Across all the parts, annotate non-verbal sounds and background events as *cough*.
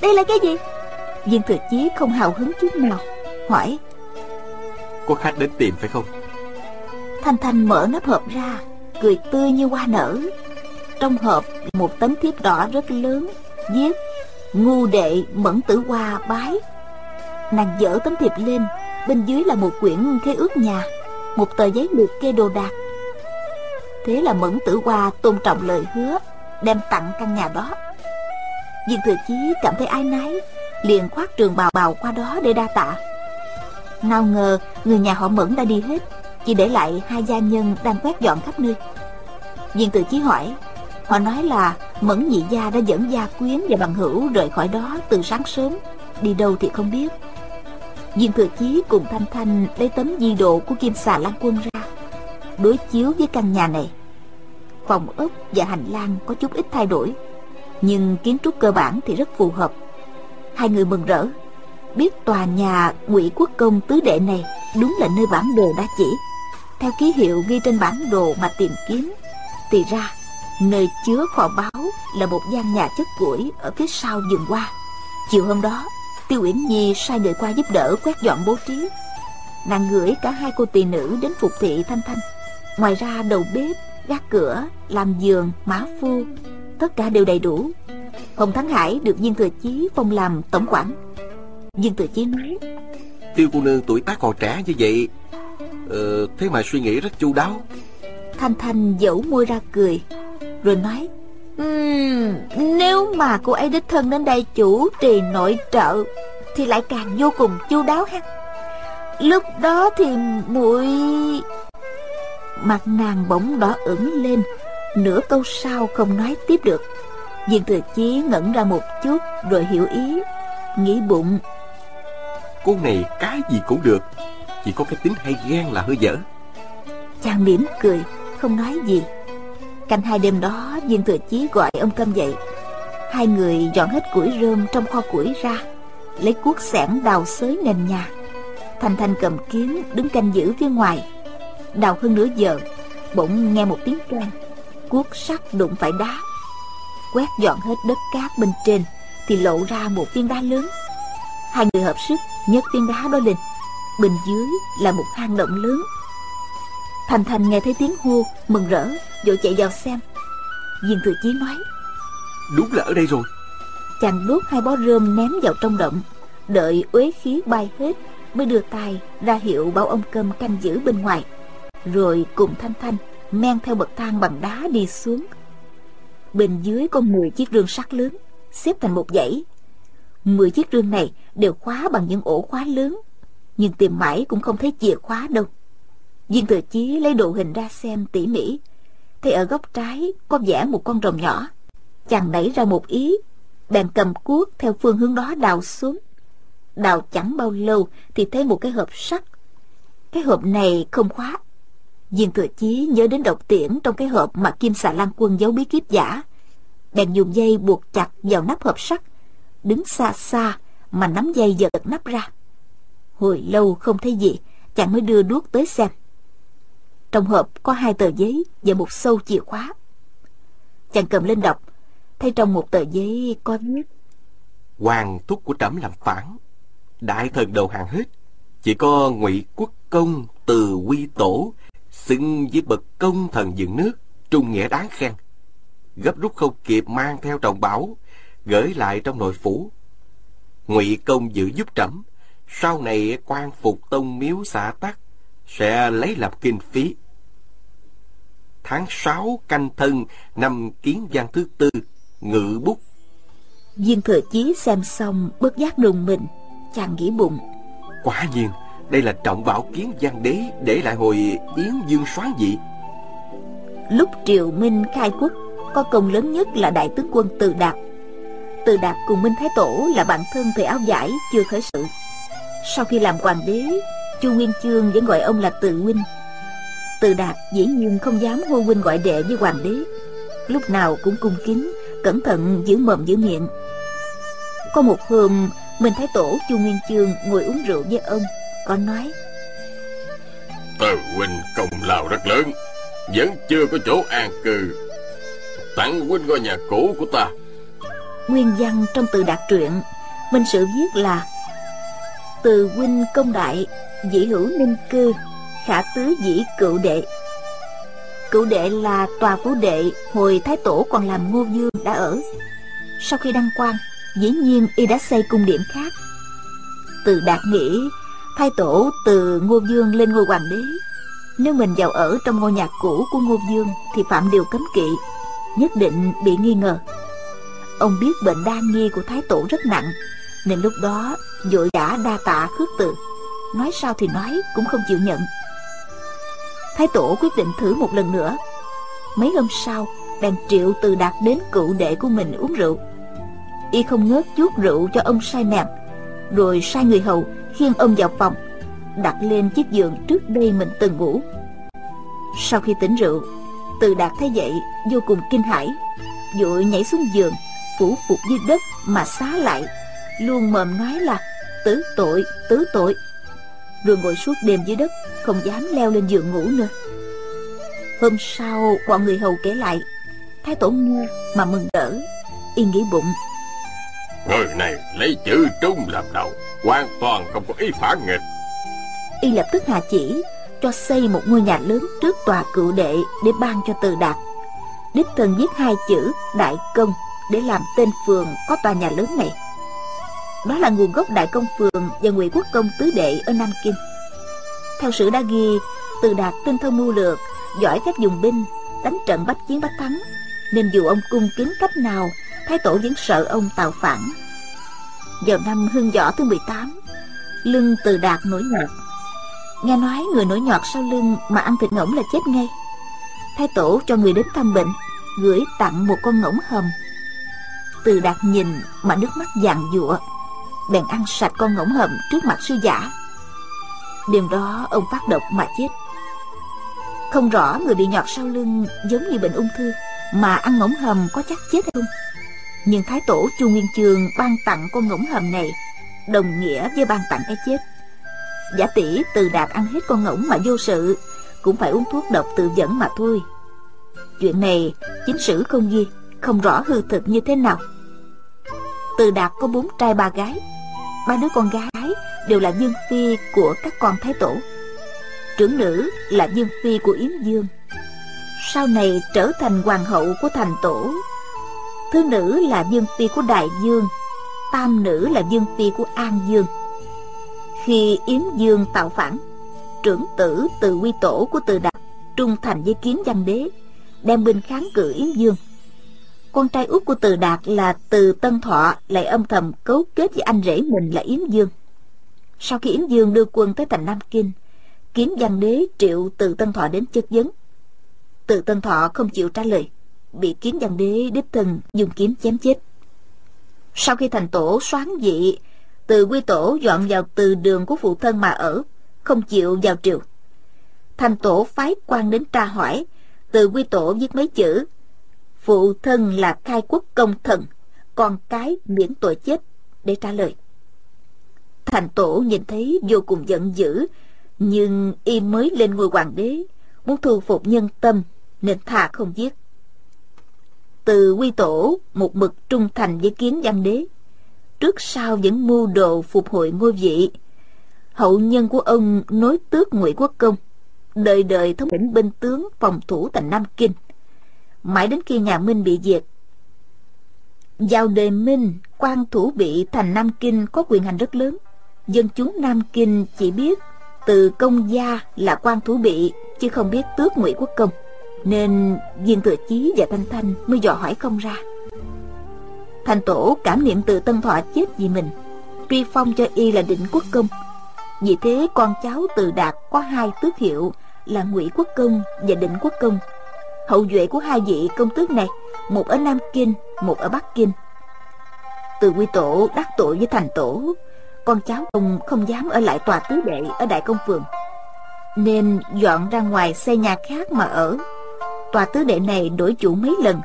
Đây là cái gì? Viên thừa chí không hào hứng chút nào Hỏi. Có khách đến tìm phải không? Thanh Thanh mở nắp hộp ra Cười tươi như hoa nở. Trong hộp một tấm thiếp đỏ rất lớn Viết Ngu đệ mẫn tử hoa bái. Nàng dỡ tấm thiệp lên Bên dưới là một quyển khế ước nhà Một tờ giấy liệt kê đồ đạc. Thế là mẫn tử hoa tôn trọng lời hứa Đem tặng căn nhà đó Viên thừa chí cảm thấy ái nái Liền khoác trường bào bào qua đó để đa tạ. Nào ngờ, người nhà họ mẫn đã đi hết, Chỉ để lại hai gia nhân đang quét dọn khắp nơi. Viên thừa chí hỏi, Họ nói là Mẫn nhị gia đã dẫn gia quyến và bằng hữu rời khỏi đó từ sáng sớm, Đi đâu thì không biết. Viên thừa chí cùng Thanh Thanh lấy tấm di độ của Kim xà Lan Quân ra, Đối chiếu với căn nhà này. Phòng ốc và hành lang có chút ít thay đổi. Nhưng kiến trúc cơ bản thì rất phù hợp. Hai người mừng rỡ. Biết tòa nhà ngụy Quốc Công tứ đệ này Đúng là nơi bản đồ đã chỉ. Theo ký hiệu ghi trên bản đồ mà tìm kiếm Thì ra Nơi chứa kho báu là một gian nhà chất củi Ở phía sau vườn hoa. Chiều hôm đó Tiêu Uyển Nhi sai người qua giúp đỡ quét dọn bố trí. Nàng gửi cả hai cô tỳ nữ đến phục thị Thanh Thanh. Ngoài ra đầu bếp, gác cửa, làm giường, mã phu Tất cả đều đầy đủ. Hồng Thắng Hải được Viên Thừa Chí phong làm tổng quản. Viên Thừa Chí nói Tiêu cô nương tuổi tác còn trẻ như vậy ờ, Thế mà suy nghĩ rất chu đáo. Thanh Thanh dẫu môi ra cười Rồi nói Uhm, nếu mà cô ấy đích thân đến đây chủ trì nội trợ Thì lại càng vô cùng chu đáo ha. Lúc đó thì muội Mặt nàng bỗng đỏ ửng lên Nửa câu sau không nói tiếp được. Viên thừa chí ngẩn ra một chút Rồi hiểu ý Nghĩ bụng. Cô này cái gì cũng được Chỉ có cái tính hay ghen là hơi dở. Chàng mỉm cười Không nói gì. Canh hai đêm đó Viên thừa chí gọi ông Câm dậy. Hai người dọn hết củi rơm trong kho củi ra Lấy cuốc xẻng đào xới nền nhà. Thanh Thanh cầm kiếm đứng canh giữ phía ngoài. Đào hơn nửa giờ Bỗng nghe một tiếng toan Cuốc sắt đụng phải đá. Quét dọn hết đất cát bên trên Thì lộ ra một viên đá lớn. Hai người hợp sức nhấc viên đá đó lên. Bên dưới là một hang động lớn. Thành Thành nghe thấy tiếng hô Mừng rỡ vội chạy vào xem. Viên thừa chí nói Đúng là ở đây rồi. Chàng đốt hai bó rơm ném vào trong động Đợi uế khí bay hết Mới đưa tay ra hiệu bảo ông cơm canh giữ bên ngoài. Rồi cùng Thanh Thanh Men theo bậc thang bằng đá đi xuống. Bên dưới có 10 chiếc rương sắt lớn, Xếp thành một dãy. 10 chiếc rương này đều khóa bằng những ổ khóa lớn, Nhưng tìm mãi cũng không thấy chìa khóa đâu. Viên thừa chí lấy đồ hình ra xem tỉ mỉ, thấy ở góc trái có vẽ một con rồng nhỏ. Chàng nảy ra một ý, Bèn cầm cuốc theo phương hướng đó đào xuống. Đào chẳng bao lâu Thì thấy một cái hộp sắt. Cái hộp này không khóa Viên thừa chí nhớ đến độc tiễn Trong cái hộp mà Kim xà lan quân giấu bí kíp giả. Bèn dùng dây buộc chặt vào nắp hộp sắt, Đứng xa xa Mà nắm dây giật nắp ra. Hồi lâu không thấy gì, Chàng mới đưa đuốc tới xem. Trong hộp có hai tờ giấy Và một sâu chìa khóa. Chàng cầm lên đọc, Thấy trong một tờ giấy có viết, Hoàng thúc của trẫm làm phản. Đại thần đầu hàng hết, Chỉ có ngụy quốc công từ quy tổ Xưng với bậc công thần dựng nước Trung nghĩa đáng khen. Gấp rút không kịp mang theo trọng bảo Gửi lại trong nội phủ. Ngụy công giữ giúp trẫm Sau này quan phục tông miếu xã tắc Sẽ lấy làm kinh phí. Tháng sáu canh thân Năm kiến văn thứ tư Ngự bút. Viên thừa chí xem xong bất giác rùng mình Chàng nghĩ bụng. Quả nhiên đây là trọng bảo kiến văn đế Để lại hồi Yến Dương soán dị. Lúc triều Minh khai quốc, Có công lớn nhất là đại tướng quân Từ Đạt Từ Đạt cùng Minh Thái Tổ Là bạn thân thời áo giải chưa khởi sự. Sau khi làm hoàng đế, Chu Nguyên Chương vẫn gọi ông là Từ Huynh. Từ Đạt dĩ nhiên không dám hô huynh gọi đệ với hoàng đế. Lúc nào cũng cung kính, Cẩn thận, giữ mồm, giữ miệng. Có một hôm, Minh Thái Tổ Chu Nguyên Chương ngồi uống rượu với ông. Có nói. Từ huynh công lao rất lớn Vẫn chưa có chỗ an cư. Tặng huynh ngôi nhà cũ của ta. Nguyên văn trong từ đạt truyện Minh Sự viết là Từ huynh công đại Dĩ hữu ninh cư Khả tứ dĩ cựu đệ. Cựu đệ là tòa phủ đệ Hồi Thái Tổ còn làm ngô dương đã ở. Sau khi đăng quang Dĩ nhiên y đã xây cung điện khác. Từ đạt nghĩ Thái Tổ từ ngô dương lên ngôi hoàng đế. Nếu mình vào ở trong ngôi nhà cũ của ngô dương Thì phạm điều cấm kỵ, Nhất định bị nghi ngờ. Ông biết bệnh đa nghi của Thái Tổ rất nặng, Nên lúc đó vội vã đa tạ khước từ. Nói sao thì nói, cũng không chịu nhận. Thái Tổ quyết định thử một lần nữa. Mấy hôm sau Bèn triệu từ đạt đến cựu đệ của mình uống rượu. Y không ngớt chuốt rượu cho ông say mèm. Rồi sai người hầu khiêng ông vào phòng, Đặt lên chiếc giường trước đây mình từng ngủ. Sau khi tỉnh rượu, Từ đạt thấy vậy vô cùng kinh hãi, Vội nhảy xuống giường, phủ phục dưới đất mà xá lại, luôn mồm nói là, tứ tội tứ tội. Rồi ngồi suốt đêm dưới đất, không dám leo lên giường ngủ nữa. Hôm sau, bọn người hầu kể lại, thái tổ nghe mà mừng rỡ y nghĩ bụng người này lấy chữ trung làm đầu, hoàn toàn không có ý phản nghịch. Y lập tức hạ chỉ, cho xây một ngôi nhà lớn trước tòa cựu đệ để ban cho từ đạt. Đích thân viết hai chữ đại công để làm tên phường có tòa nhà lớn này. Đó là nguồn gốc đại công phường và ngụy quốc công tứ đệ ở nam kinh. Theo sử đã ghi, từ đạt tinh thông mưu lược, giỏi phép dùng binh, đánh trận bách chiến bách thắng, nên dù ông cung kính cách nào thái tổ vẫn sợ ông tạo phản. Vào năm Hương võ thứ 18 lưng từ đạt nổi nhọt. Nghe nói người nổi nhọt sau lưng mà ăn thịt ngỗng là chết ngay. Thái tổ cho người đến thăm bệnh, gửi tặng một con ngỗng hầm. Từ đạt nhìn mà nước mắt vàng dụa bèn ăn sạch con ngỗng hầm trước mặt sư giả. Đêm đó ông phát độc mà chết. Không rõ người bị nhọt sau lưng giống như bệnh ung thư mà ăn ngỗng hầm có chắc chết hay không nhưng thái tổ chu nguyên chương ban tặng con ngỗng hầm này đồng nghĩa với ban tặng cái chết. Giả tỷ từ đạt ăn hết con ngỗng mà vô sự, cũng phải uống thuốc độc tự dẫn mà thôi. Chuyện này chính sử không ghi, không rõ hư thực như thế nào. Từ đạt có bốn trai ba gái, ba đứa con gái đều là dương phi của các con thái tổ. Trưởng nữ là dương phi của yến dương. Sau này trở thành hoàng hậu của thành tổ thứ nữ là dương phi của đại dương, tam nữ là dương phi của an dương. Khi yến dương tạo phản, trưởng tử từ quy tổ của từ đạt trung thành với kiến văn đế, đem binh kháng cự yến dương. Con trai út của từ đạt là từ tân thọ lại âm thầm cấu kết với anh rể mình là yến dương. Sau khi yến dương đưa quân tới thành nam kinh, kiến văn đế triệu từ tân thọ đến chất vấn. Từ tân thọ không chịu trả lời bị kiến văn đế đích thân dùng kiếm chém chết. Sau khi thành tổ soán dị, từ quy tổ dọn vào từ đường của phụ thân mà ở, không chịu vào triều. Thành tổ phái quan đến tra hỏi, từ quy tổ viết mấy chữ, phụ thân là khai quốc công thần, con cái miễn tội chết, để trả lời. Thành tổ nhìn thấy vô cùng giận dữ, nhưng y mới lên ngôi hoàng đế, muốn thu phục nhân tâm, nên thà không giết từ quy tổ một mực trung thành với kiến văn đế trước sau vẫn mưu đồ phục hồi ngôi vị hậu nhân của ông nối tước ngụy quốc công đời đời thống lĩnh binh tướng phòng thủ thành nam kinh mãi đến khi nhà Minh bị diệt. Vào đời Minh, quan thủ bị thành Nam Kinh có quyền hành rất lớn. Dân chúng Nam Kinh chỉ biết từ công gia là quan thủ bị, chứ không biết tước ngụy quốc công. Nên Viên Thừa Chí và Thanh Thanh mới dò hỏi không ra. Thành tổ cảm niệm từ Tân Thọ chết vì mình, truy phong cho y là định quốc công. Vì thế con cháu từ đạt có hai tước hiệu là ngụy quốc công và định quốc công hậu duệ của hai vị công tước này một ở nam kinh một ở bắc kinh từ quy tổ đắc tội với thành tổ con cháu ông không dám ở lại tòa tứ đệ ở đại công phường nên dọn ra ngoài xây nhà khác mà ở tòa tứ đệ này đổi chủ mấy lần.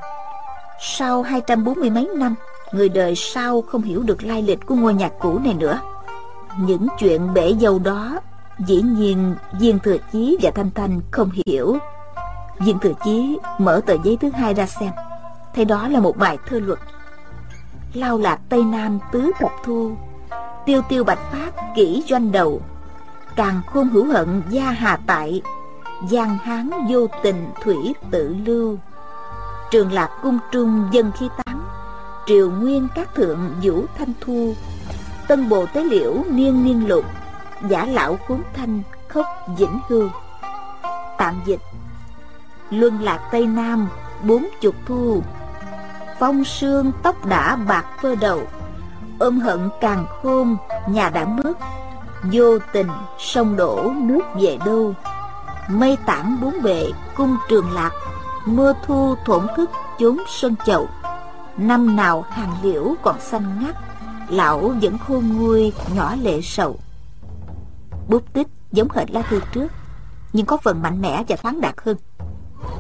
Sau hai trăm bốn mươi mấy năm, người đời sau không hiểu được lai lịch của ngôi nhà cũ này nữa. Những chuyện bể dâu đó dĩ nhiên viên thừa chí và thanh thanh không hiểu. Viên Thừa Chí mở tờ giấy thứ hai ra xem, Thấy đó là một bài thơ luật. Lao lạc tây nam tứ thập thu, tiêu tiêu bạch phát kỹ doanh đầu, càng khôn hữu hận gia hà tại giang hán vô tình thủy tự lưu. Trường lạc cung trung dân khi tán, triều nguyên các thượng vũ thanh thu. Tân bồ tế liễu niên niên lục, giả lão khốn thanh khốc vĩnh hưu. Tạm dịch, luân lạc tây nam, bốn chục thu. Phong sương tóc đã bạc phơ đầu, ôm hận càng khôn, nhà đã mất vô tình sông đổ nước về đâu mây tản bốn bề cung trường lạc mưa thu thổn thức chốn sân chậu năm nào hàng liễu còn xanh ngắt lão vẫn khôn nguôi nhỏ lệ sầu. Bút tích giống hệt lá thư trước nhưng có phần mạnh mẽ và thoáng đạt hơn.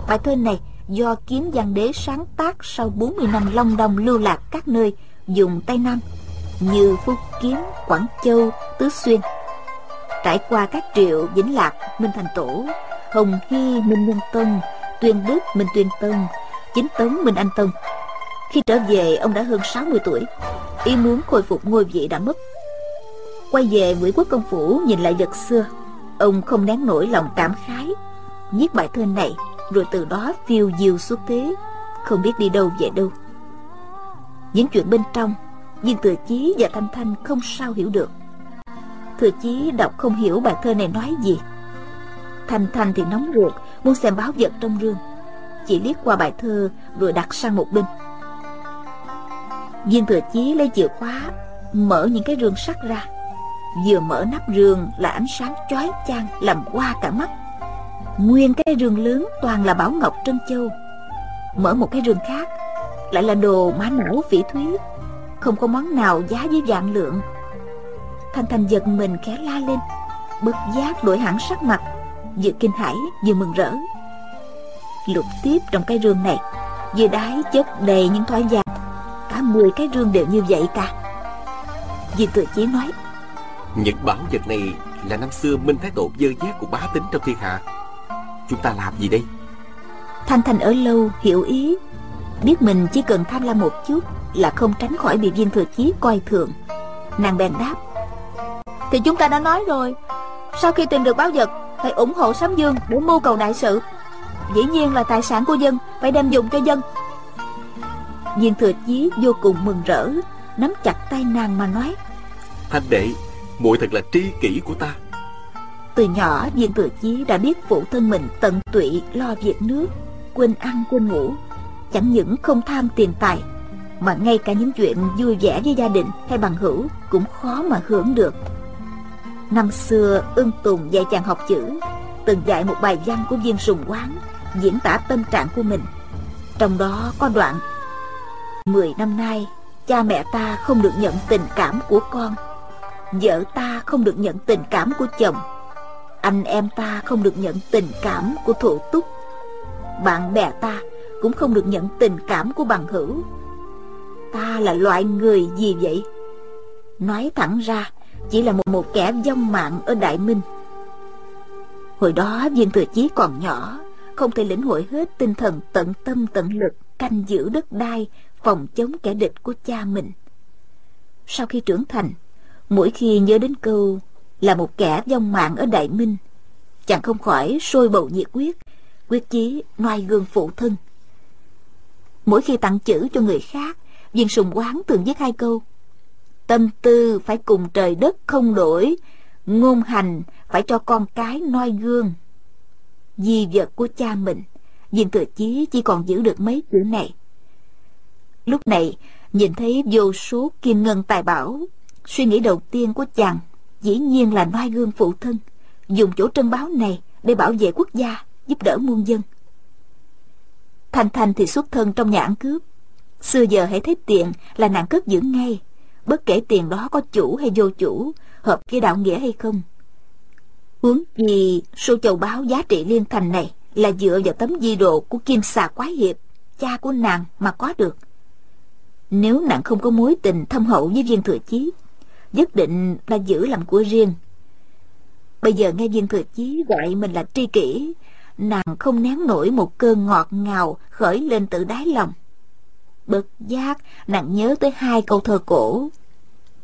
Bài thơ này do kiếm văn đế sáng tác sau 40 năm long đong lưu lạc các nơi dùng Tây Nam như Phúc Kiến, Quảng Châu, Tứ Xuyên. Trải qua các triệu Vĩnh Lạc, Minh Thành Tổ, Hồng Hy, Minh Nhân tân Tuyên Đức, Minh Tuyên tân Chính tấn Minh Anh tân Khi trở về, ông đã hơn 60 tuổi. Ý muốn khôi phục ngôi vị đã mất. Quay về Nguyễn Quốc Công Phủ nhìn lại vật xưa, ông không nén nổi lòng cảm khái. Viết bài thơ này, rồi từ đó phiêu diêu xuất thế, không biết đi đâu về đâu. Những chuyện bên trong, nhưng Thừa Chí và Thanh Thanh không sao hiểu được. Thừa Chí đọc không hiểu bài thơ này nói gì. Thanh Thanh thì nóng ruột, muốn xem báo vật trong rương. Chỉ liếc qua bài thơ rồi đặt sang một bên. Viên Thừa Chí lấy chìa khóa, mở những cái rương sắt ra. Vừa mở nắp rương là ánh sáng chói chang làm qua cả mắt. Nguyên cái rương lớn toàn là bảo ngọc trân châu. Mở một cái rương khác lại là đồ má não phỉ thúy không có món nào giá với vạn lượng thanh thanh giật mình khẽ la lên. Bất giác đổi hẳn sắc mặt. Vừa kinh hãi vừa mừng rỡ. Lục tiếp trong cái rương này. Vừa đáy chất đầy những thỏi vàng cả mười cái rương đều như vậy cả Di tự chí nói Những bảo vật này là năm xưa Minh Thái Tổ dơ giác của bá tính trong thiên hạ. Chúng ta làm gì đây? Thanh Thanh ở lâu hiểu ý. Biết mình chỉ cần tham lam một chút Là không tránh khỏi bị viên thừa chí coi thường. Nàng bèn đáp Thì chúng ta đã nói rồi. Sau khi tìm được báo vật Phải ủng hộ sám dương để mưu cầu đại sự. Dĩ nhiên là tài sản của dân Phải đem dùng cho dân. Viên thừa chí vô cùng mừng rỡ Nắm chặt tay nàng mà nói. Thanh đệ muội thật là tri kỷ của ta. Từ nhỏ viên thừa chí đã biết phụ thân mình tận tụy lo việc nước Quên ăn quên ngủ. Chẳng những không tham tiền tài mà ngay cả những chuyện vui vẻ với gia đình hay bằng hữu cũng khó mà hưởng được năm xưa, ưng tùng dạy chàng học chữ, từng dạy một bài văn của viên sùng quán, diễn tả tâm trạng của mình. Trong đó có đoạn, mười năm nay, cha mẹ ta không được nhận tình cảm của con, vợ ta không được nhận tình cảm của chồng, anh em ta không được nhận tình cảm của thủ túc, bạn bè ta cũng không được nhận tình cảm của bằng hữu. Ta là loại người gì vậy? Nói thẳng ra chỉ là một một kẻ vong mạng ở đại minh. Hồi đó, viên thừa chí còn nhỏ, không thể lĩnh hội hết tinh thần tận tâm tận lực, canh giữ đất đai, phòng chống kẻ địch của cha mình. Sau khi trưởng thành, mỗi khi nhớ đến câu là một kẻ vong mạng ở đại minh chàng không khỏi sôi bầu nhiệt quyết quyết chí noi gương phụ thân. Mỗi khi tặng chữ cho người khác, Viên sùng quán thường viết hai câu Tâm tư phải cùng trời đất không đổi, Ngôn hành phải cho con cái noi gương. Di vật của cha mình, Viên thừa chí chỉ còn giữ được mấy chữ này. Lúc này, nhìn thấy vô số kim ngân tài bảo, Suy nghĩ đầu tiên của chàng Dĩ nhiên là noi gương phụ thân, Dùng chỗ trân báo này Để bảo vệ quốc gia, Giúp đỡ muôn dân. Thanh Thanh thì xuất thân trong nhà ăn cướp, Xưa giờ hãy thấy tiền là nàng cất giữ ngay. Bất kể tiền đó có chủ hay vô chủ, Hợp với đạo nghĩa hay không. Huống gì số châu báo giá trị liên thành này Là dựa vào tấm di đồ của Kim Xà Quái Hiệp, Cha của nàng mà có được. Nếu nàng không có mối tình thâm hậu với viên thừa chí, Nhất định là giữ làm của riêng. Bây giờ nghe viên thừa chí gọi mình là tri kỷ, nàng không nén nổi một cơn ngọt ngào khởi lên từ đáy lòng. Bất giác nàng nhớ tới hai câu thơ cổ.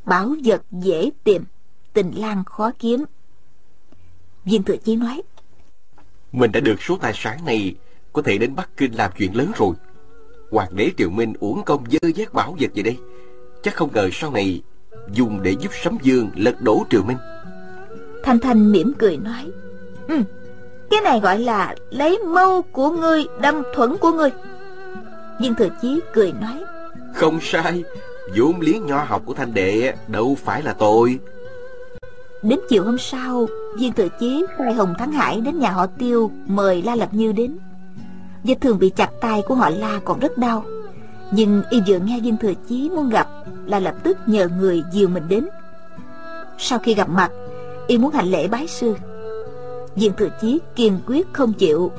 Bảo vật dễ tìm Tình lang khó kiếm. Viên thừa chí nói Mình đã được số tài sản này Có thể đến Bắc Kinh làm chuyện lớn rồi. Hoàng đế Triều Minh uổng công dơ giác bảo vật gì đây. Chắc không ngờ sau này Dùng để giúp Sấm Dương lật đổ Triều Minh. Thanh Thanh mỉm cười nói Ừ, cái này gọi là lấy mâu của ngươi đâm thuẫn của ngươi viên thừa chí cười nói Không sai vốn liếng nho học của thanh đệ đâu phải là tôi. Đến chiều hôm sau Viên thừa chí khai Hồng Thắng Hải đến nhà họ Tiêu Mời La Lập Như đến. Vết thường bị chặt tay của họ La còn rất đau. Nhưng y vừa nghe Viên thừa chí muốn gặp Là lập tức nhờ người dìu mình đến. Sau khi gặp mặt Y muốn hành lễ bái sư. Viên thừa chí kiên quyết không chịu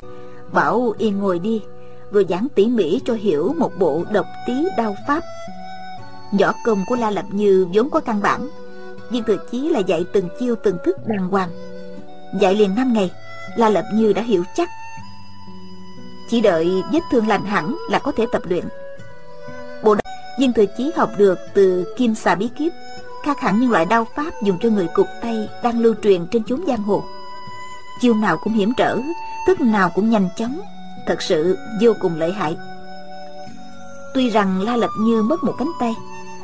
Bảo y ngồi đi vừa giảng tỉ mỉ cho hiểu một bộ độc tí đao pháp. Võ công của La Lập Như vốn có căn bản Viên thừa chí là dạy từng chiêu từng thức đàng hoàng. Dạy liền năm ngày, La Lập Như đã hiểu chắc. Chỉ đợi vết thương lành hẳn là có thể tập luyện. Bộ đao Viên thừa chí học được từ Kim Xà Bí Kíp, Khác hẳn những loại đao pháp dùng cho người cục tay Đang lưu truyền trên chốn giang hồ. Chiêu nào cũng hiểm trở, Thức nào cũng nhanh chóng. Thật sự vô cùng lợi hại. Tuy rằng La Lập Như mất một cánh tay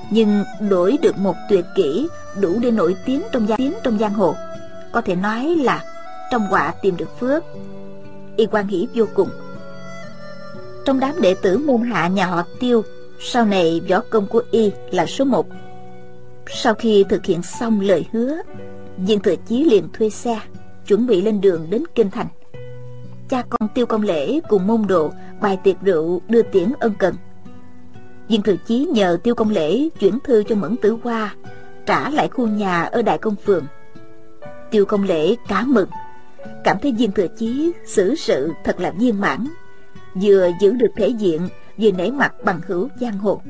Nhưng đổi được một tuyệt kỹ Đủ để nổi tiếng trong giang, tiếng trong giang hồ. Có thể nói là Trong họa tìm được phước. Y quan hỷ vô cùng. Trong đám đệ tử môn hạ nhà họ Tiêu Sau này võ công của Y là số một. Sau khi thực hiện xong lời hứa Viên Thừa Chí liền thuê xe chuẩn bị lên đường đến kinh thành cha con tiêu công lễ cùng môn đồ, bài tiệc rượu đưa tiễn ân cần. Viên thừa chí nhờ tiêu công lễ chuyển thư cho mẫn tử hoa, trả lại khu nhà ở đại công phường. Tiêu công lễ cá mừng, cảm thấy viên thừa chí xử sự thật là viên mãn, vừa giữ được thể diện, vừa nể mặt bằng hữu giang hồ.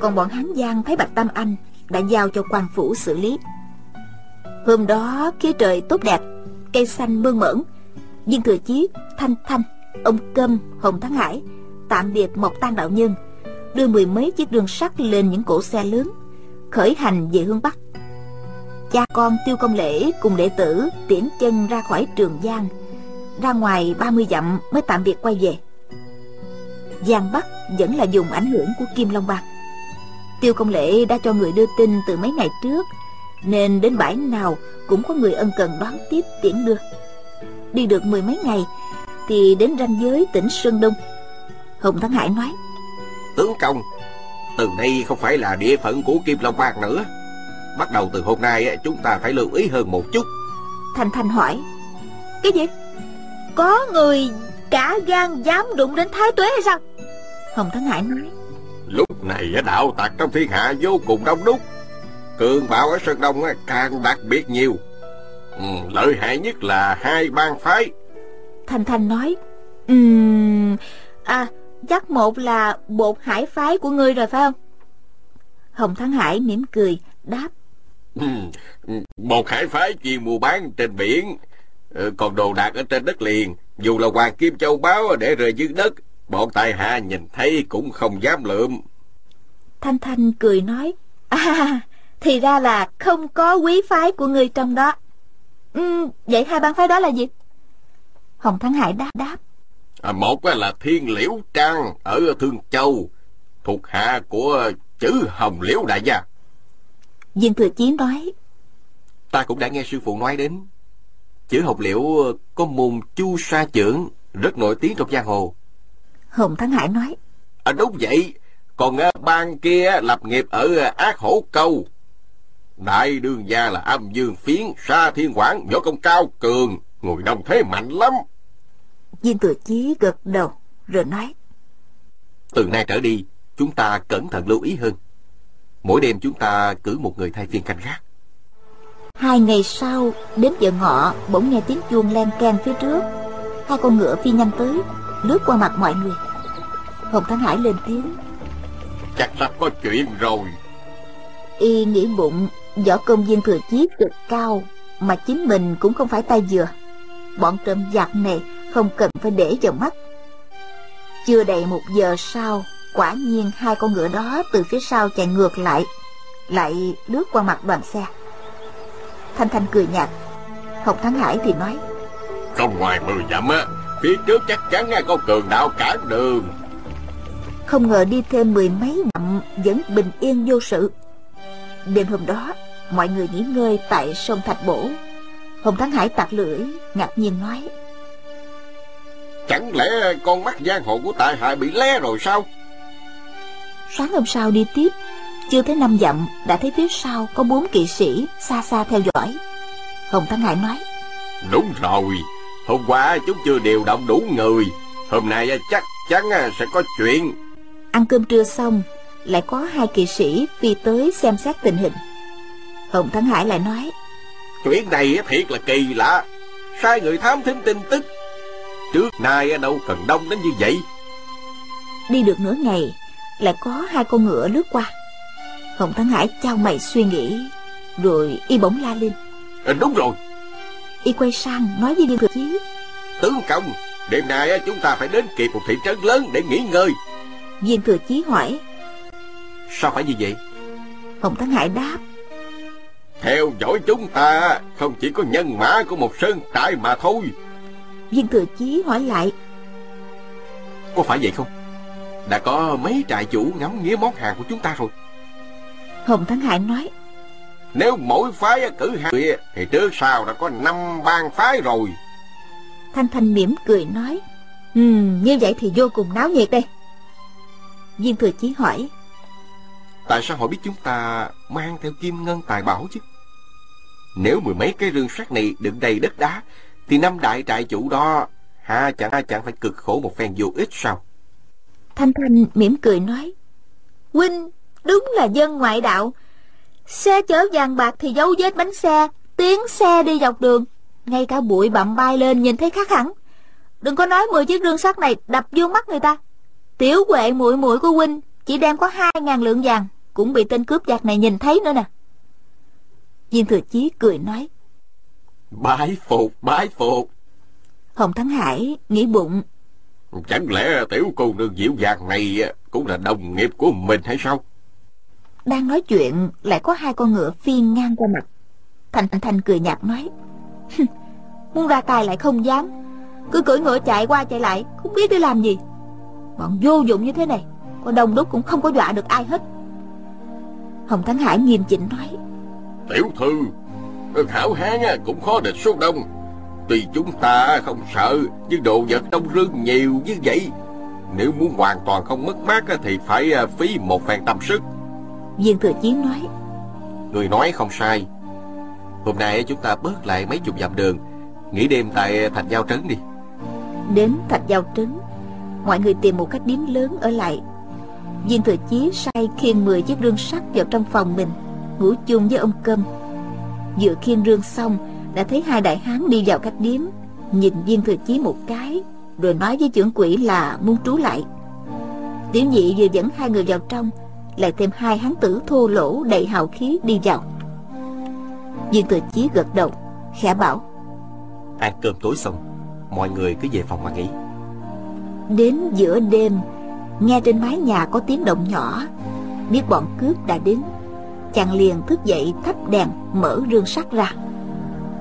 Còn bọn hán giang thấy bạch tam anh đã giao cho quan phủ xử lý. Hôm đó khí trời tốt đẹp, Cây xanh mơn mởn Viên thừa chí, thanh thanh Ông Câm, Hồng Thắng Hải Tạm biệt Mộc Tan Đạo Nhân Đưa mười mấy chiếc đường sắt lên những cỗ xe lớn Khởi hành về hướng Bắc. Cha con Tiêu Công Lễ cùng đệ tử Tiễn chân ra khỏi Trường Giang Ra ngoài 30 dặm mới tạm biệt quay về. Giang Bắc vẫn là dùng ảnh hưởng của Kim Long bạc Tiêu Công Lễ đã cho người đưa tin từ mấy ngày trước nên đến bãi nào cũng có người ân cần đón tiếp tiễn đưa đi được mười mấy ngày thì đến ranh giới tỉnh sơn đông. Hồng thắng hải nói tướng công từ đây không phải là địa phận của kim long bang nữa. Bắt đầu từ hôm nay chúng ta phải lưu ý hơn một chút. Thanh thanh hỏi cái gì? Có người cả gan dám đụng đến thái tuế hay sao? Hồng thắng hải nói lúc này đạo tặc trong thiên hạ vô cùng đông đúc. Cường bạo ở Sơn Đông càng đặc biệt nhiều ừ, Lợi hại nhất là hai bang phái. Thanh Thanh nói um, À chắc một là bột hải phái của ngươi rồi phải không? Hồng Thắng Hải mỉm cười đáp ừ, Bột hải phái chuyên mua bán trên biển. Ừ, Còn đồ đạc ở trên đất liền. Dù là hoàng kim châu báu để rơi dưới đất Bọn tài hạ nhìn thấy cũng không dám lượm. Thanh Thanh cười nói À thì ra là không có quý phái của người trong đó ừ, Vậy hai bang phái đó là gì? Hồng Thắng Hải đáp đáp. À, Một là Thiên Liễu Trang Ở Thương Châu Thuộc hạ của chữ Hồng Liễu Đại Gia. Viên Thừa Chí nói Ta cũng đã nghe sư phụ nói đến Chữ Hồng Liễu có môn chu sa trưởng Rất nổi tiếng trong giang hồ. Hồng Thắng Hải nói à, Đúng vậy Còn bang kia lập nghiệp ở Ác Hổ Câu Đại đương gia là âm dương phiến, sa thiên quảng, võ công cao cường, người đông thế mạnh lắm. Viên thừa chí gật đầu, rồi nói. Từ nay trở đi, chúng ta cẩn thận lưu ý hơn. Mỗi đêm chúng ta cử một người thay phiên canh gác. Hai ngày sau, đến giờ ngọ, bỗng nghe tiếng chuông len can phía trước. Hai con ngựa phi nhanh tới, lướt qua mặt mọi người. Hồng Thắng Hải lên tiếng. Chắc sắp có chuyện rồi. Y nghĩ bụng Võ công viên thừa chí cực cao Mà chính mình cũng không phải tay vừa. Bọn trộm giặc này không cần phải để vào mắt. Chưa đầy một giờ sau quả nhiên hai con ngựa đó từ phía sau chạy ngược lại lại lướt qua mặt đoàn xe. Thanh thanh cười nhạt. Hồng thắng hải thì nói không ngoài mười dặm á phía trước chắc chắn có cường đạo cản đường. Không ngờ đi thêm mười mấy dặm vẫn bình yên vô sự. Đêm hôm đó mọi người nghỉ ngơi tại sông thạch bổ. Hồng thắng hải tạt lưỡi ngạc nhiên nói. Chẳng lẽ con mắt giang hồ của tại hạ bị lé rồi sao? Sáng hôm sau đi tiếp chưa tới năm dặm đã thấy phía sau có bốn kỵ sĩ xa xa theo dõi. Hồng thắng hải nói. Đúng rồi hôm qua chúng chưa điều động đủ người. Hôm nay chắc chắn sẽ có chuyện. Ăn cơm trưa xong lại có hai kỵ sĩ phi tới xem xét tình hình hồng thắng hải lại nói chuyện này thiệt là kỳ lạ. Sai người thám thính tin tức. Trước nay đâu cần đông đến như vậy. Đi được nửa ngày lại có hai con ngựa lướt qua. Hồng thắng hải trao mày suy nghĩ rồi y bỗng la lên. À, đúng rồi. Y quay sang nói với viên thừa chí tướng công đêm nay chúng ta phải đến kịp một thị trấn lớn để nghỉ ngơi. Viên thừa chí hỏi sao phải như vậy? Hồng thắng hải đáp theo dõi chúng ta không chỉ có nhân mã của một sơn trại mà thôi. Viên thừa chí hỏi lại. Có phải vậy không? Đã có mấy trại chủ ngắm nghía món hàng của chúng ta rồi. Hồng thắng hải nói. Nếu mỗi phái cử hai người thì trước sau đã có năm bang phái rồi. Thanh thanh mỉm cười nói. Ừ như vậy thì vô cùng náo nhiệt đây. Viên thừa chí hỏi. Tại sao họ biết chúng ta mang theo kim ngân tài bảo chứ nếu mười mấy cái rương sắt này đựng đầy đất đá, thì năm đại trại chủ đó, ha, chẳng ai chẳng phải cực khổ một phen vô ích sao? Thanh thanh mỉm cười nói, huynh, đúng là dân ngoại đạo. Xe chở vàng bạc thì dấu vết bánh xe tiếng xe đi dọc đường. Ngay cả bụi bặm bay lên nhìn thấy khác hẳn. Đừng có nói mười chiếc rương sắt này đập vô mắt người ta. Tiểu Quệ muội muội của huynh chỉ đem có hai ngàn lượng vàng, cũng bị tên cướp giặc này nhìn thấy nữa nè viên thừa chí cười nói. Bái phục bái phục. Hồng thắng hải nghĩ bụng. Chẳng lẽ tiểu cô nương dịu dàng này cũng là đồng nghiệp của mình hay sao? Đang nói chuyện lại có hai con ngựa phi ngang qua mặt. Thành thành thành cười nhạt nói. *laughs* Muốn ra tay lại không dám. Cứ cưỡi ngựa chạy qua chạy lại không biết để làm gì. Bọn vô dụng như thế này còn đồng đúc cũng không có dọa được ai hết. Hồng thắng hải nghiêm chỉnh nói tiểu thư hảo hán cũng khó địch số đông. Tuy chúng ta không sợ nhưng đồ vật đông rương nhiều như vậy. Nếu muốn hoàn toàn không mất mát thì phải à, phí một phen tâm sức. Viên thừa chí nói. Người nói không sai. Hôm nay chúng ta bớt lại mấy chục dặm đường. Nghỉ đêm tại thành giao trấn đi. Đến thạch giao trấn mọi người tìm một khách điếm lớn ở lại. Viên thừa chí sai khiêng 10 chiếc rương sắt vào trong phòng mình ngủ chung với ông câm. Vừa khiêng rương xong đã thấy hai đại hán đi vào khách điếm nhìn viên thừa chí một cái rồi nói với trưởng quỷ là muốn trú lại. Tiểu nhị vừa dẫn hai người vào trong lại thêm hai hán tử thô lỗ đầy hào khí đi vào. Viên thừa chí gật đầu khẽ bảo ăn cơm tối xong mọi người cứ về phòng mà nghỉ. Đến giữa đêm nghe trên mái nhà có tiếng động nhỏ biết bọn cướp đã đến chàng liền thức dậy thắp đèn, mở rương sắt ra.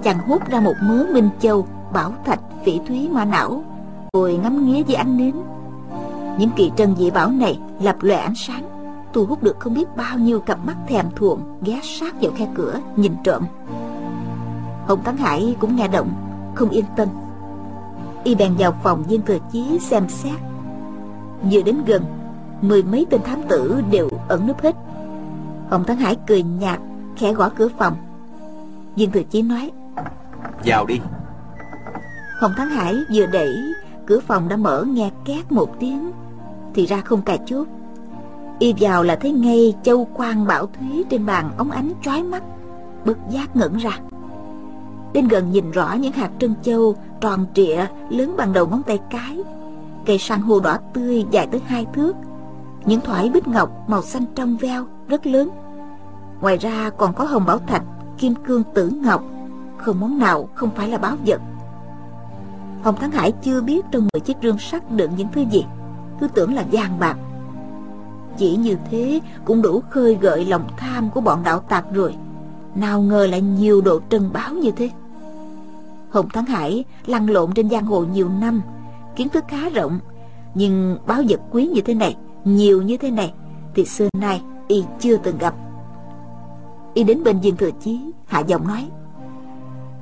Chàng hút ra một mớ minh châu, bảo thạch, phỉ thúy, ma não, rồi ngắm nghía với ánh nến. Những kỳ trân dị bảo này lập lòe ánh sáng. Thu hút được không biết bao nhiêu cặp mắt thèm thuồng, ghé sát vào khe cửa, nhìn trộm. Hồng tấn hải cũng nghe động, không yên tâm. Y bèn vào phòng viên thừa chí xem xét. Vừa đến gần, mười mấy tên thám tử đều ẩn núp hết hồng thắng hải cười nhạt khẽ gõ cửa phòng. Viên thừa chí nói vào đi. Hồng thắng hải vừa đẩy cửa phòng đã mở nghe két một tiếng thì ra không cài chốt. Y vào là thấy ngay châu quan bảo thúy trên bàn ống ánh chói mắt bất giác ngẩn ra. Đến gần nhìn rõ những hạt trân châu tròn trịa lớn bằng đầu ngón tay cái cây san hô đỏ tươi dài tới hai thước những thoải bích ngọc màu xanh trong veo rất lớn ngoài ra còn có hồng bảo thạch, kim cương tử ngọc. Không món nào không phải là báo vật. Hồng thắng hải chưa biết trong mười chiếc rương sắt đựng những thứ gì. Cứ tưởng là vàng bạc. Chỉ như thế cũng đủ khơi gợi lòng tham của bọn đạo tặc rồi. Nào ngờ lại nhiều độ trân báo như thế. Hồng Thắng Hải lăn lộn trên giang hồ nhiều năm, Kiến thức khá rộng. Nhưng báo vật quý như thế này, Nhiều như thế này, Thì xưa nay y chưa từng gặp. Y đến bên viên thừa chí Hạ giọng nói.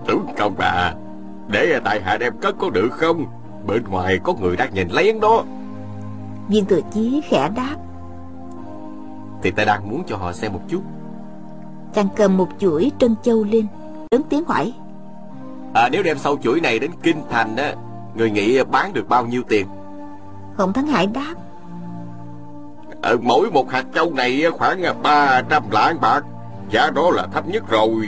Tướng công à Để tại hạ đem cất có được không? Bên ngoài có người đang nhìn lén đó. Viên thừa chí khẽ đáp. Thì ta đang muốn cho họ xem một chút. Chàng cầm một chuỗi trân châu lên Lớn tiếng hỏi. À, Nếu đem sâu chuỗi này đến Kinh Thành á Người nghĩ bán được bao nhiêu tiền? Hồng Thắng Hải đáp. Ở mỗi một hạt châu này khoảng 300 lạng bạc Giá đó là thấp nhất rồi.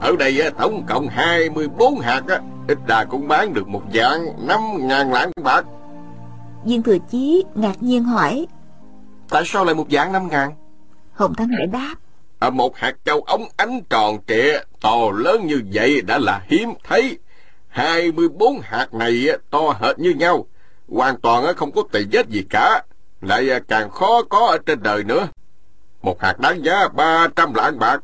Ở đây tổng cộng 24 hạt Ít đà cũng bán được một dạng 5 ngàn lạng bạc. Viên Thừa Chí ngạc nhiên hỏi Tại sao lại một dạng 5 ngàn? Hồng Thắng Hải đáp ở Một hạt châu ống ánh tròn trịa To lớn như vậy đã là hiếm thấy. 24 hạt này to hệt như nhau Hoàn toàn không có tỳ vết gì cả. Lại càng khó có ở trên đời nữa một hạt đáng giá 300 lạng bạc.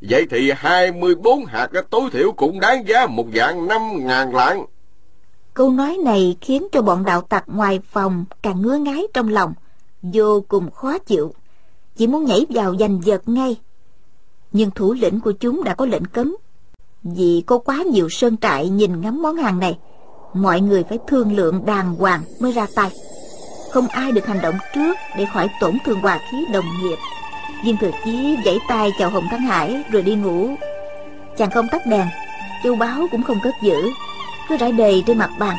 Vậy thì 24 hạt tối thiểu cũng đáng giá một dạng năm ngàn lạng. Câu nói này khiến cho bọn đạo tặc ngoài phòng càng ngứa ngái trong lòng, Vô cùng khó chịu. Chỉ muốn nhảy vào giành giật ngay. Nhưng thủ lĩnh của chúng đã có lệnh cấm. Vì có quá nhiều sơn trại nhìn ngắm món hàng này, mọi người phải thương lượng đàng hoàng mới ra tay. Không ai được hành động trước để khỏi tổn thương hòa khí đồng nghiệp viên thừa chí vẫy tay chào hồng thắng hải, rồi đi ngủ. Chàng không tắt đèn, châu báu cũng không cất giữ, cứ rải đầy trên mặt bàn,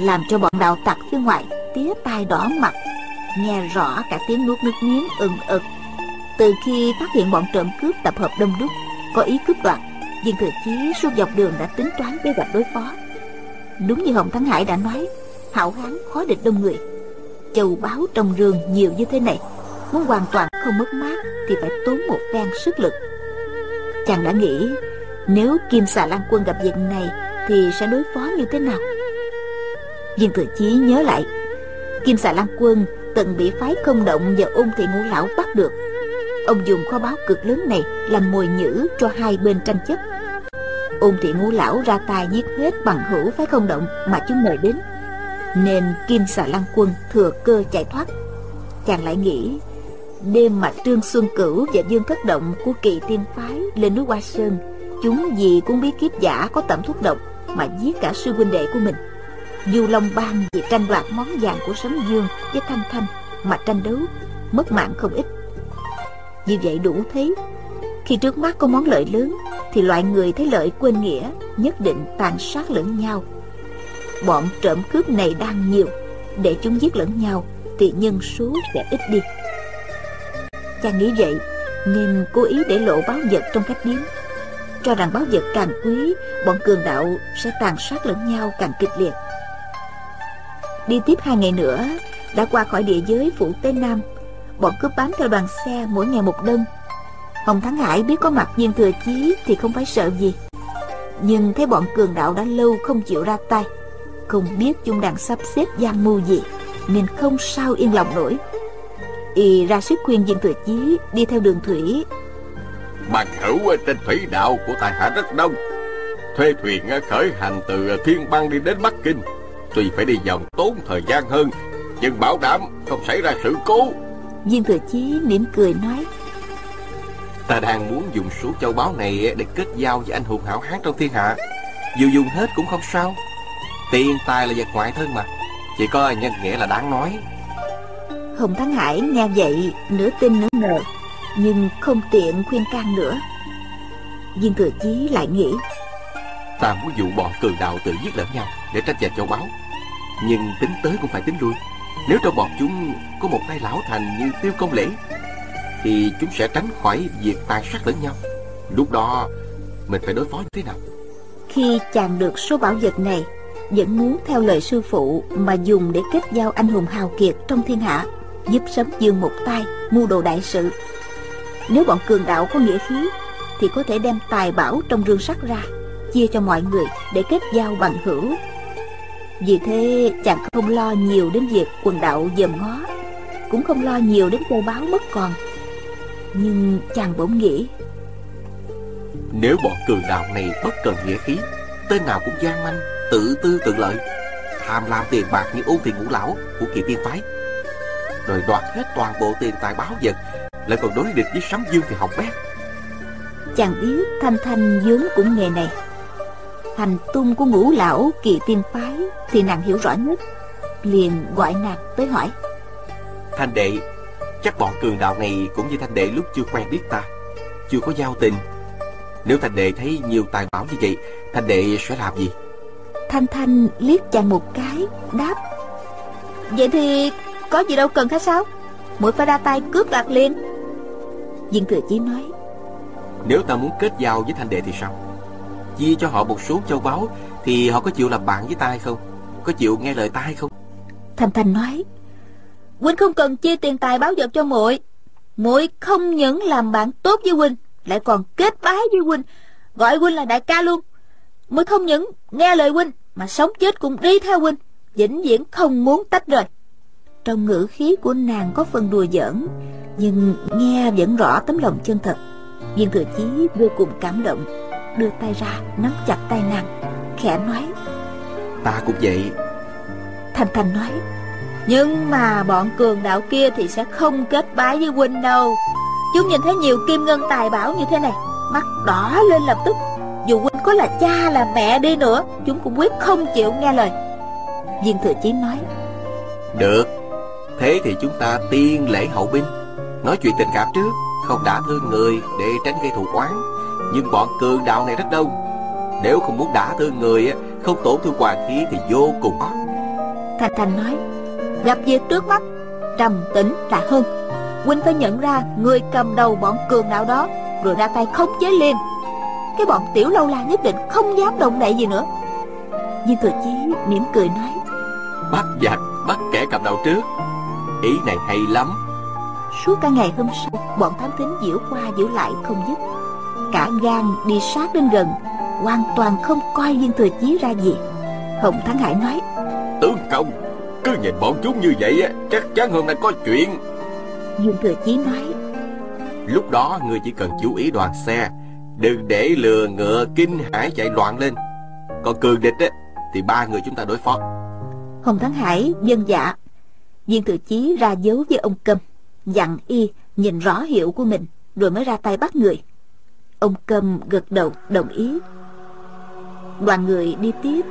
làm cho bọn đạo tặc phía ngoài tía tai đỏ mặt, nghe rõ cả tiếng nuốt nước miếng ừng ực. Từ khi phát hiện bọn trộm cướp tập hợp đông đúc, có ý cướp đoạt viên thừa chí suốt dọc đường đã tính toán kế hoạch đối phó. Đúng như Hồng Thắng Hải đã nói, Hảo hán khó địch đông người. Châu báu trong rừng nhiều như thế này Muốn hoàn toàn không mất mát Thì phải tốn một phen sức lực. Chàng đã nghĩ, Nếu Kim xà lan quân gặp việc này Thì sẽ đối phó như thế nào? Viên tự chí nhớ lại, Kim xà lan quân từng bị phái không động Và ôn thị ngũ lão bắt được. Ông dùng kho báu cực lớn này Làm mồi nhữ cho hai bên tranh chấp. Ôn thị ngũ lão ra tay giết hết bằng hữu phái không động mà chúng mời đến. Nên kim xà lan quân thừa cơ chạy thoát. Chàng lại nghĩ đêm mà trương xuân cửu và dương thất động của kỳ tiên phái lên núi hoa sơn, chúng gì cũng biết kiếp giả có tẩm thuốc độc mà giết cả sư huynh đệ của mình. Du long bang vì tranh đoạt món vàng của sấm dương với thanh thanh mà tranh đấu mất mạng không ít. Như vậy đủ thấy, khi trước mắt có món lợi lớn thì loại người thấy lợi quên nghĩa nhất định tàn sát lẫn nhau. Bọn trộm cướp này đang nhiều, để chúng giết lẫn nhau thì nhân số sẽ ít đi chàng nghĩ vậy, nên cố ý để lộ báo vật trong khách điếm. Cho rằng báo vật càng quý, bọn cường đạo sẽ tàn sát lẫn nhau càng kịch liệt. Đi tiếp hai ngày nữa, đã qua khỏi địa giới phủ tây nam. Bọn cướp bám theo đoàn xe mỗi ngày một đơn. Hồng Thắng Hải biết có mặt viên thừa chí Thì không phải sợ gì. Nhưng thấy bọn cường đạo đã lâu không chịu ra tay, Không biết chúng đang sắp xếp gian mưu gì, Nên không sao yên lòng nổi. Y ra sức khuyên viên thừa chí Đi theo đường thủy. Bằng hữu trên thủy đạo của tài hạ rất đông. Thuê thuyền khởi hành từ Thiên Bang đi đến Bắc Kinh. Tuy phải đi vòng tốn thời gian hơn Nhưng bảo đảm không xảy ra sự cố. Viên thừa chí mỉm cười nói Ta đang muốn dùng số châu báu này để kết giao với anh hùng hảo hán trong thiên hạ. Dù dùng hết cũng không sao. Tiền tài là vật ngoại thân mà. Chỉ có nhân nghĩa là đáng nói Hồng Thắng Hải nghe vậy Nửa tin nửa ngờ Nhưng không tiện khuyên can nữa. Viên Thừa Chí lại nghĩ Ta muốn dụ bọn cường đạo tự giết lẫn nhau Để tranh giành châu báu. Nhưng tính tới cũng phải tính lui. Nếu trong bọn chúng có một tay lão thành như Tiêu Công Lễ thì chúng sẽ tránh khỏi việc tàn sát lẫn nhau. Lúc đó mình phải đối phó như thế nào? Khi chàng được số bảo vật này Vẫn muốn theo lời sư phụ Mà dùng để kết giao anh hùng hào kiệt trong thiên hạ Giúp sấm dương một tay Mua đồ đại sự. Nếu bọn cường đạo có nghĩa khí, Thì có thể đem tài bảo trong rương sắt ra, Chia cho mọi người để kết giao bằng hữu. Vì thế, chàng không lo nhiều đến việc quần đạo dòm ngó, cũng không lo nhiều đến cô báo mất còn. Nhưng chàng bỗng nghĩ, Nếu bọn cường đạo này bất cần nghĩa khí, Tên nào cũng gian manh, Tự tư tự lợi, Tham lam tiền bạc như ôn tiền ngũ lão Của kỳ tiên phái. Rồi đoạt hết toàn bộ tiền tài báo vật Lại còn đối địch với sấm dương thì hỏng bét. Chàng biết Thanh Thanh vốn cũng nghề này. Hành tung của ngũ lão kỳ tiên phái Thì nàng hiểu rõ nhất. Liền gọi nàng tới hỏi. Thanh đệ Chắc bọn cường đạo này cũng như thanh đệ lúc chưa quen biết ta Chưa có giao tình. Nếu thanh đệ thấy nhiều tài bảo như vậy Thanh đệ sẽ làm gì? Thanh Thanh liếc chàng một cái Đáp. Vậy thì có gì đâu cần khách sao Mũi phải ra tay cướp đoạt liền. Viên thừa chí nói Nếu ta muốn kết giao với thanh đệ thì sao? Chia cho họ một số châu báu Thì họ có chịu làm bạn với ta hay không? Có chịu nghe lời ta hay không? Thanh Thanh nói Huynh không cần chia tiền tài báo vật cho muội. Muội không những làm bạn tốt với huynh lại còn kết bái với huynh. Gọi huynh là đại ca luôn. Muội không những nghe lời huynh mà sống chết cũng đi theo huynh. Vĩnh viễn không muốn tách rời trong ngữ khí của nàng có phần đùa giỡn nhưng nghe vẫn rõ tấm lòng chân thật. Viên thừa chí vô cùng cảm động đưa tay ra nắm chặt tay nàng khẽ nói. Ta cũng vậy. Thanh thanh nói nhưng mà bọn cường đạo kia thì sẽ không kết bái với huynh đâu. Chúng nhìn thấy nhiều kim ngân tài bảo như thế này Mắt đỏ lên lập tức. Dù huynh có là cha là mẹ đi nữa Chúng cũng quyết không chịu nghe lời. Viên thừa chí nói Được Thế thì chúng ta tiên lễ hậu binh. Nói chuyện tình cảm trước Không đả thương người để tránh gây thù oán. Nhưng bọn cường đạo này rất đông. Nếu không muốn đả thương người Không tổn thương hoàng khí thì vô cùng khó Thanh Thanh nói gặp việc trước mắt trầm tĩnh là hơn. Huynh phải nhận ra người cầm đầu bọn cường đạo đó rồi ra tay khống chế liền. Cái bọn tiểu lâu la nhất định không dám động đậy gì nữa. Viên thừa chí mỉm cười nói bắt giặc bắt kẻ cầm đầu trước ý này hay lắm. Suốt cả ngày hôm sau bọn thám thính diễu qua diễu lại không dứt. Cả gan đi sát đến gần hoàn toàn không coi viên thừa chí ra gì. Hồng thắng hải nói tướng công cứ nhìn bọn chúng như vậy Chắc chắn hôm nay có chuyện. Dương Thừa Chí nói Lúc đó người chỉ cần chú ý đoàn xe Đừng để lừa ngựa kinh hải chạy loạn lên. Còn cường địch á, thì ba người chúng ta đối phó. Hồng Thắng Hải dân dạ Viên Thừa Chí ra dấu với ông Câm, Dặn y nhìn rõ hiệu của mình, Rồi mới ra tay bắt người. Ông Câm gật đầu đồng ý. Đoàn người đi tiếp.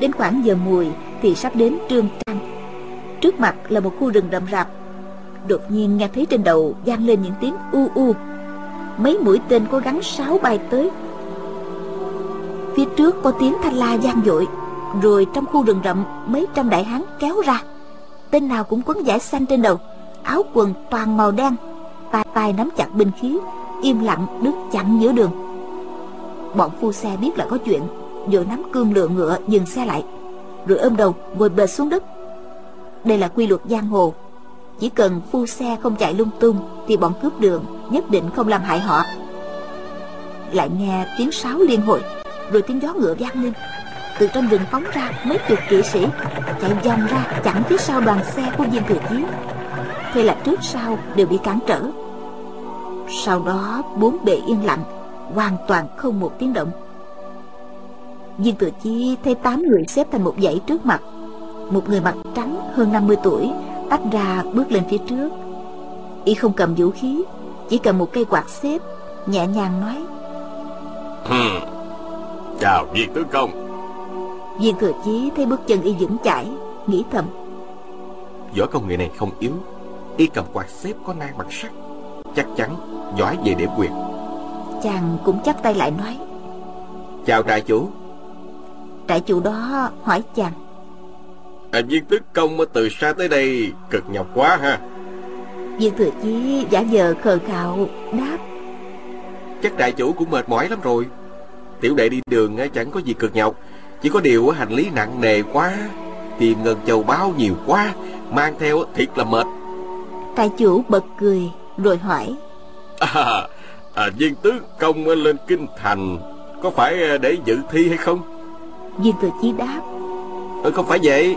Đến khoảng giờ mùi thì sắp đến trương trăng trước mặt là một khu rừng rậm rạp. Đột nhiên nghe thấy trên đầu vang lên những tiếng u u. Mấy mũi tên có gắn sáo bay tới. Phía trước có tiếng thanh la vang dội, rồi trong khu rừng rậm mấy trăm đại hán kéo ra tên nào cũng quấn vải xanh trên đầu, áo quần toàn màu đen tay tay nắm chặt binh khí, im lặng đứng chặn giữa đường. Bọn phu xe biết là có chuyện, vừa nắm cương lựa ngựa dừng xe lại, rồi ôm đầu ngồi bệt xuống đất. Đây là quy luật giang hồ, chỉ cần phu xe không chạy lung tung thì bọn cướp đường nhất định không làm hại họ. Lại nghe tiếng sáo liên hồi, rồi tiếng gió ngựa vang lên từ trong rừng phóng ra mấy chục kỵ sĩ, chạy vòng ra chặn phía sau đoàn xe của viên thừa chí. Thế là trước sau đều bị cản trở. Sau đó, bốn bề yên lặng, hoàn toàn không một tiếng động. Viên thừa chi thấy tám người xếp thành một dãy trước mặt. Một người mặt trắng hơn 50 tuổi, tách ra bước lên phía trước. Y không cầm vũ khí, chỉ cầm một cây quạt xếp, nhẹ nhàng nói. Chào viên tướng công viên thừa chí thấy bước chân y vững chãi nghĩ thầm. Võ công người này không yếu y cầm quạt xếp có nan bằng sắt chắc chắn giỏi về điểm quyền. Chàng cũng chắp tay lại nói. Chào trại chủ. Trại chủ đó hỏi chàng. À, viên tứ công từ xa tới đây cực nhọc quá ha. Viên thừa chí giả vờ khờ khạo đáp. Chắc trại chủ cũng mệt mỏi lắm rồi. Tiểu đệ đi đường chẳng có gì cực nhọc chỉ có điều hành lý nặng nề quá tiền ngân châu báu nhiều quá mang theo thiệt là mệt. Trại chủ bật cười rồi hỏi. À, à, viên tứ công lên kinh thành có phải để dự thi hay không? Viên thừa chí đáp. Ừ, không phải vậy.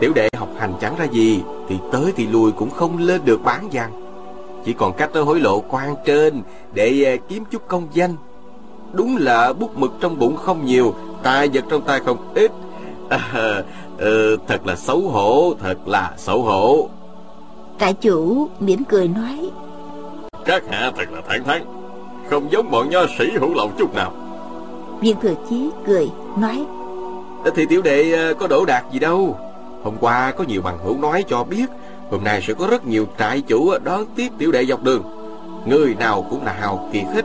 Tiểu đệ học hành chẳng ra gì Thì tới thì lùi cũng không lên được bán văn Chỉ còn cách hối lộ quan trên Để à, kiếm chút công danh. Đúng là bút mực trong bụng không nhiều Tài vật trong tay không ít. À, ừ, Thật là xấu hổ Thật là xấu hổ. Trại chủ mỉm cười nói. Các hạ thật là thẳng thắn. Không giống bọn nho sĩ hữu lậu chút nào. Viên thừa chí cười nói. Thì tiểu đệ à, có đổ đạt gì đâu. Hôm qua có nhiều bằng hữu nói cho biết Hôm nay sẽ có rất nhiều trại chủ đón tiếp tiểu đệ dọc đường. Người nào cũng là hào kiệt hết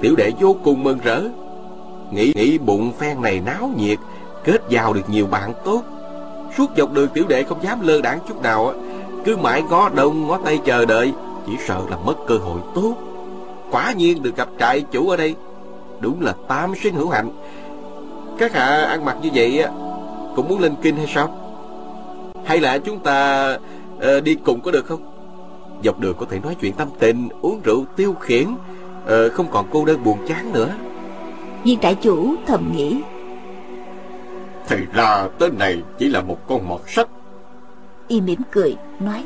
Tiểu đệ vô cùng mừng rỡ Nghĩ nghĩ bụng phen này náo nhiệt Kết giao được nhiều bạn tốt Suốt dọc đường tiểu đệ không dám lơ đảng chút nào Cứ mãi ngó đông ngó tay chờ đợi Chỉ sợ là mất cơ hội tốt Quả nhiên được gặp trại chủ ở đây Đúng là tam sinh hữu hạnh Các hạ ăn mặc như vậy Cũng muốn lên kinh hay sao hay là chúng ta uh, đi cùng có được không? Dọc đường có thể nói chuyện tâm tình, uống rượu tiêu khiển, uh, không còn cô đơn buồn chán nữa. Viên trại chủ thầm nghĩ. Thì ra tên này chỉ là một con mọt sách. Y mỉm cười, nói.